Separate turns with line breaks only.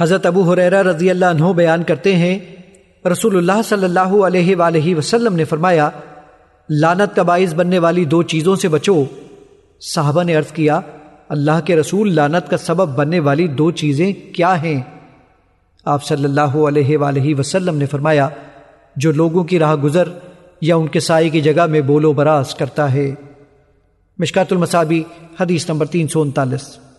حضرت ابو حریرہ رضی اللہ عنہ بیان کرتے ہیں، رسول اللہ صلی اللہ علیہ وآلہ وسلم نے فرمایا لانت کا باعث بننے والی دو چیزوں سے بچو۔ صحابہ نے عرض کیا، اللہ کے رسول لانت کا سبب بننے والی دو چیزیں کیا ہیں؟ آپ صلی اللہ علیہ وآلہ وسلم نے فرمایا، جو لوگوں کی راہ گزر یا ان کے سائے کی جگہ میں بولو براز کرتا ہے۔ مشکات المصابی حدیث نمبر تین سو انتالیس۔